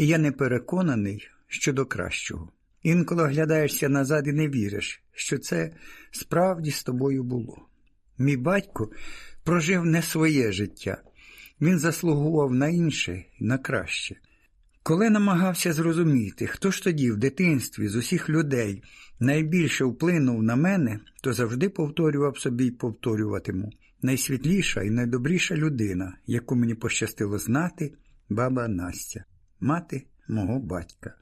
і я не переконаний щодо кращого. Інколи оглядаєшся назад і не віриш, що це справді з тобою було. Мій батько прожив не своє життя, він заслугував на інше на краще. Коли намагався зрозуміти, хто ж тоді в дитинстві з усіх людей найбільше вплинув на мене, то завжди повторював собі й повторюватиму найсвітліша і найдобріша людина, яку мені пощастило знати, баба Настя, мати мого батька.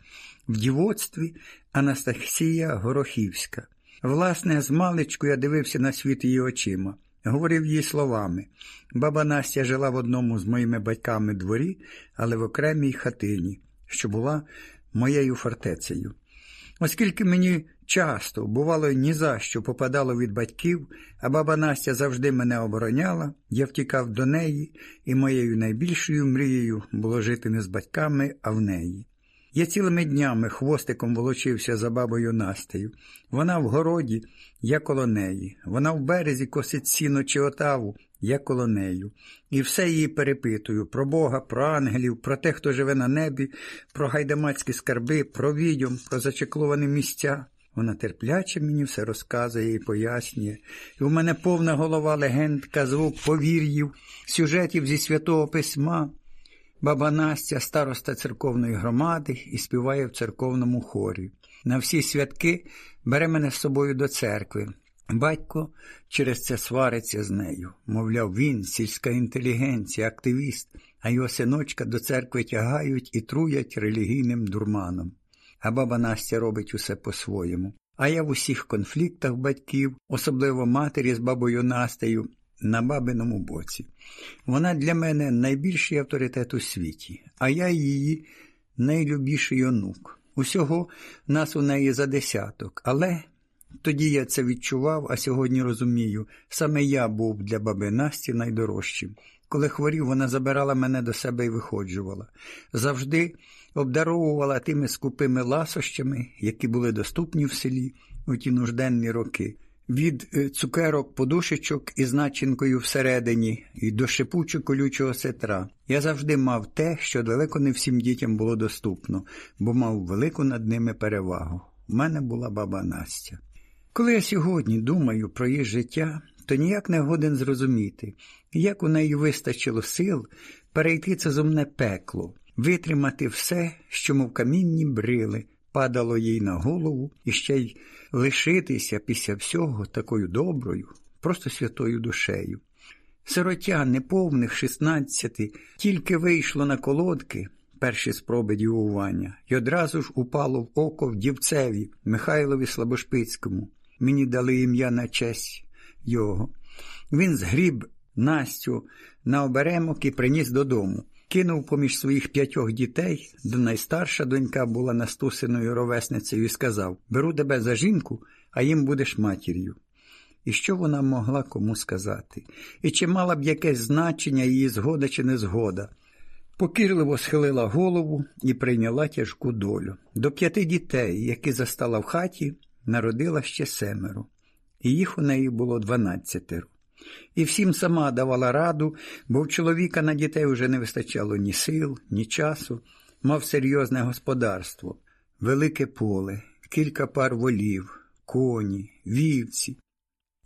В дівоцтві Анастасія Горохівська. Власне, з маличку я дивився на світ її очима, говорив її словами. Баба Настя жила в одному з моїми батьками дворі, але в окремій хатині, що була моєю фортецею. Оскільки мені часто, бувало, ні за що попадало від батьків, а баба Настя завжди мене обороняла, я втікав до неї, і моєю найбільшою мрією було жити не з батьками, а в неї. Я цілими днями хвостиком волочився за бабою Настею. Вона в городі, я коло неї. Вона в березі косить сіно чи отаву, я коло нею. І все її перепитую про Бога, про ангелів, про те, хто живе на небі, про гайдамацькі скарби, про відьом, про зачекловані місця. Вона терпляче мені все розказує і пояснює. І у мене повна голова легенд, казок, повір'їв, сюжетів зі святого письма. Баба Настя, староста церковної громади, і співає в церковному хорі. На всі святки бере мене з собою до церкви. Батько через це свариться з нею. Мовляв, він, сільська інтелігенція, активіст, а його синочка до церкви тягають і труять релігійним дурманом. А баба Настя робить усе по-своєму. А я в усіх конфліктах батьків, особливо матері з бабою Настею, на бабиному боці. Вона для мене найбільший авторитет у світі, а я її найлюбіший онук. Усього нас у неї за десяток, але тоді я це відчував, а сьогодні розумію, саме я був для баби Насті найдорожчим. Коли хворів, вона забирала мене до себе і виходжувала. Завжди обдаровувала тими скупими ласощами, які були доступні в селі у ті нужденні роки від е, цукерок подушечок із начинкою всередині і до шипучо колючого сетра. Я завжди мав те, що далеко не всім дітям було доступно, бо мав велику над ними перевагу. У мене була баба Настя. Коли я сьогодні думаю про її життя, то ніяк не годен зрозуміти, як у неї вистачило сил перейти це зумне пекло, витримати все, що мов камінні брили, падало їй на голову і ще й лишитися після всього такою доброю, просто святою душею. Сиротя неповних шістнадцяти тільки вийшло на колодки, перші спроби дівування, і одразу ж упало в око в дівцеві Михайлові Слабошпицькому. Мені дали ім'я на честь його. Він згріб Настю на оберемок і приніс додому. Кинув поміж своїх п'ятьох дітей, де найстарша донька була настусеною ровесницею, і сказав Беру тебе за жінку, а їм будеш матір'ю. І що вона могла кому сказати? І чи мала б якесь значення її згода чи незгода? Покірливо схилила голову і прийняла тяжку долю. До п'яти дітей, які застала в хаті, народила ще семеро, і їх у неї було дванадцятеро. І всім сама давала раду, бо в чоловіка на дітей вже не вистачало ні сил, ні часу, мав серйозне господарство, велике поле, кілька пар волів, коні, вівці.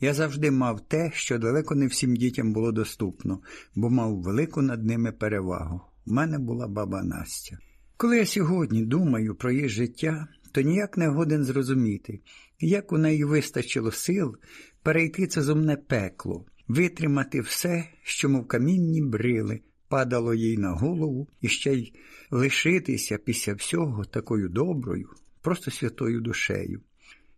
Я завжди мав те, що далеко не всім дітям було доступно, бо мав велику над ними перевагу. У мене була баба Настя. Коли я сьогодні думаю про її життя, то ніяк не годен зрозуміти, як у неї вистачило сил перейти це зумне пекло, витримати все, що, мов камінні брили, падало їй на голову і ще й лишитися після всього такою доброю, просто святою душею.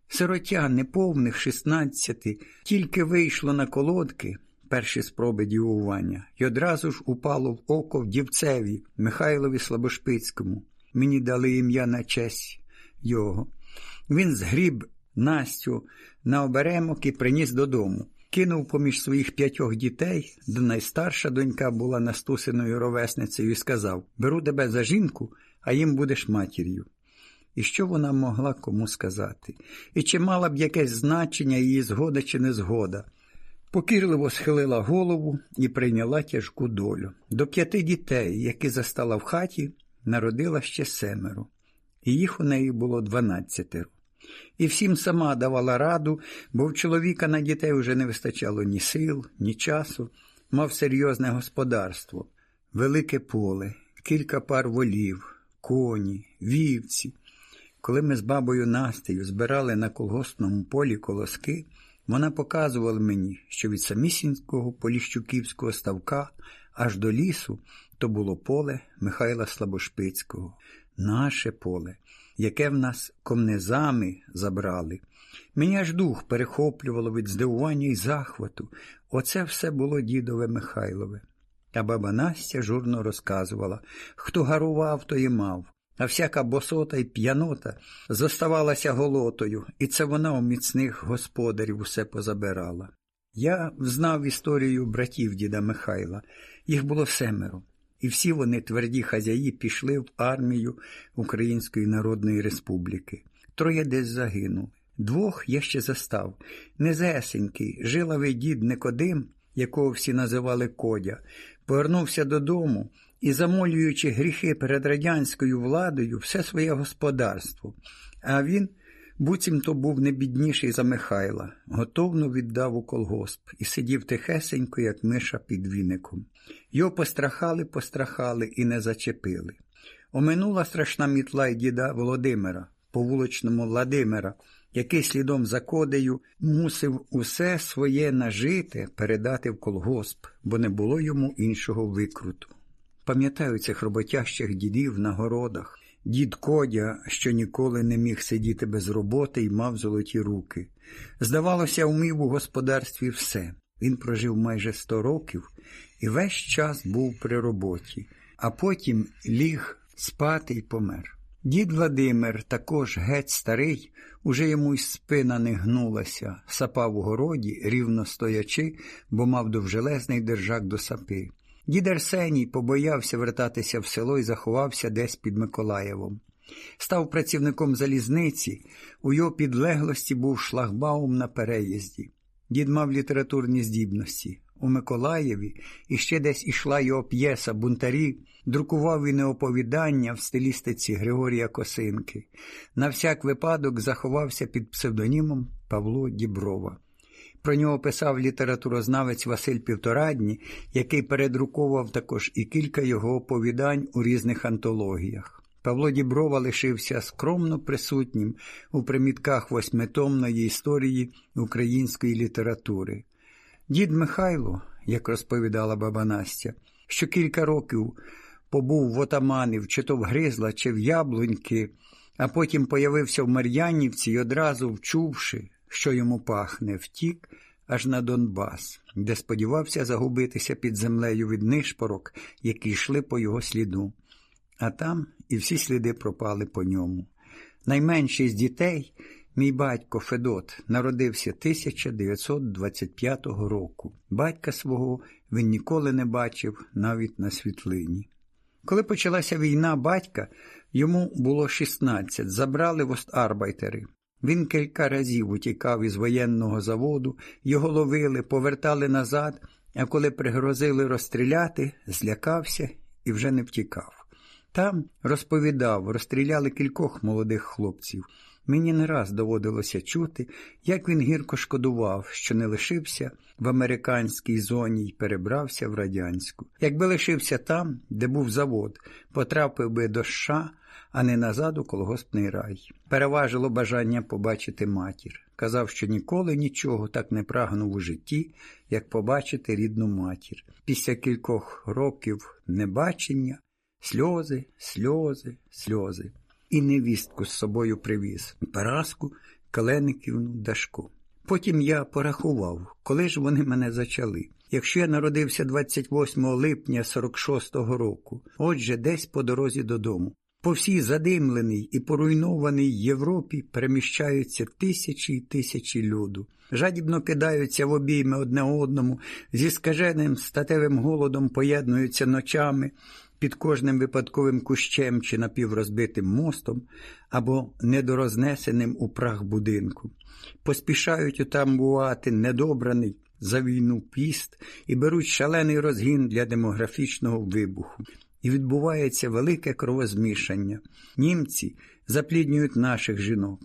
Сиротя неповних шістнадцяти тільки вийшло на колодки, перші спроби дівування, і одразу ж упало в око в дівцеві Михайлові Слабошпицькому. Мені дали ім'я на честь його. Він згріб Настю на оберемок і приніс додому. Кинув поміж своїх п'ятьох дітей, де найстарша донька була настусеною ровесницею, і сказав Беру тебе за жінку, а їм будеш матір'ю. І що вона могла кому сказати? І чи мала б якесь значення її згода чи незгода? Покірливо схилила голову і прийняла тяжку долю. До п'яти дітей, які застала в хаті, народила ще семеро, і їх у неї було дванадцятеро. І всім сама давала раду, бо в чоловіка на дітей вже не вистачало ні сил, ні часу, мав серйозне господарство, велике поле, кілька пар волів, коні, вівці. Коли ми з бабою Настею збирали на колгоспному полі колоски, вона показувала мені, що від самісінького Поліщуківського ставка аж до лісу то було поле Михайла Слабошпицького, наше поле, яке в нас комнезами забрали. Мені аж дух перехоплювало від здивування і захвату. Оце все було дідове Михайлове. А баба Настя журно розказувала, хто гарував, то і мав, а всяка босота й п'янота зоставалася голотою, і це вона у міцних господарів усе позабирала. Я взнав історію братів діда Михайла, їх було семеро, і всі вони, тверді хазяї, пішли в армію Української Народної Республіки. Троє десь загинули. Двох я ще застав. Незесенький, жилавий дід Никодим, якого всі називали Кодя, повернувся додому і, замолюючи гріхи перед радянською владою, все своє господарство. А він, буцімто був не бідніший за Михайла, готовно віддав у колгосп і сидів тихесенько, як миша під віником. Його пострахали, пострахали і не зачепили. Оминула страшна мітла й діда Володимира, по вуличному Владимира, який слідом за кодею мусив усе своє нажите передати в колгосп, бо не було йому іншого викруту. Пам'ятаю цих роботящих дідів на городах, дід Кодя, що ніколи не міг сидіти без роботи і мав золоті руки. Здавалося, вмів у господарстві все. Він прожив майже сто років і весь час був при роботі, а потім ліг спати й помер. Дід Владимир, також геть старий, уже йому й спина не гнулася, сапав у городі, рівно стоячи, бо мав довжелезний держак до сапи. Дід Арсеній побоявся вертатися в село і заховався десь під Миколаєвом. Став працівником залізниці, у його підлеглості був шлагбаум на переїзді. Дід мав літературні здібності. У Миколаєві і ще десь ішла його п'єса Бунтарі, друкував він оповідання в стилістиці Григорія Косинки. На всяк випадок заховався під псевдонімом Павло Діброва. Про нього писав літературознавець Василь Півторадні, який передруковував також і кілька його оповідань у різних антологіях. Павло Діброва лишився скромно присутнім у примітках восьмитомної історії української літератури. Дід Михайло, як розповідала баба Настя, що кілька років побув в отаманів, чи то в Гризла, чи в Яблуньки, а потім появився в Мар'янівці і одразу вчувши, що йому пахне, втік аж на Донбас, де сподівався загубитися під землею від нишпорок, які йшли по його сліду. А там і всі сліди пропали по ньому. Найменший з дітей, мій батько Федот, народився 1925 року. Батька свого він ніколи не бачив навіть на світлині. Коли почалася війна батька, йому було 16, забрали в Остарбайтери. Він кілька разів утікав із воєнного заводу, його ловили, повертали назад, а коли пригрозили розстріляти, злякався і вже не втікав. Там розповідав, розстріляли кількох молодих хлопців. Мені не раз доводилося чути, як він гірко шкодував, що не лишився в американській зоні і перебрався в радянську. Якби лишився там, де був завод, потрапив би до США, а не назад у колгоспний рай. Переважило бажання побачити матір. Казав, що ніколи нічого так не прагнув у житті, як побачити рідну матір. Після кількох років небачення сльози, сльози, сльози. І невістку з собою привіз Параску, Калениківну, Дашку. Потім я порахував, коли ж вони мене зачали. Якщо я народився 28 липня 46-го року, отже, десь по дорозі додому. По всій задимленій і поруйнованій Європі переміщаються тисячі й тисячі люду. Жадібно кидаються в обійми одне одному, зі скаженим статевим голодом поєднуються ночами під кожним випадковим кущем чи напіврозбитим мостом або недорознесеним у прах будинку, поспішають утамбувати недобраний за війну піст і беруть шалений розгін для демографічного вибуху. І відбувається велике кровозмішання. Німці запліднюють наших жінок,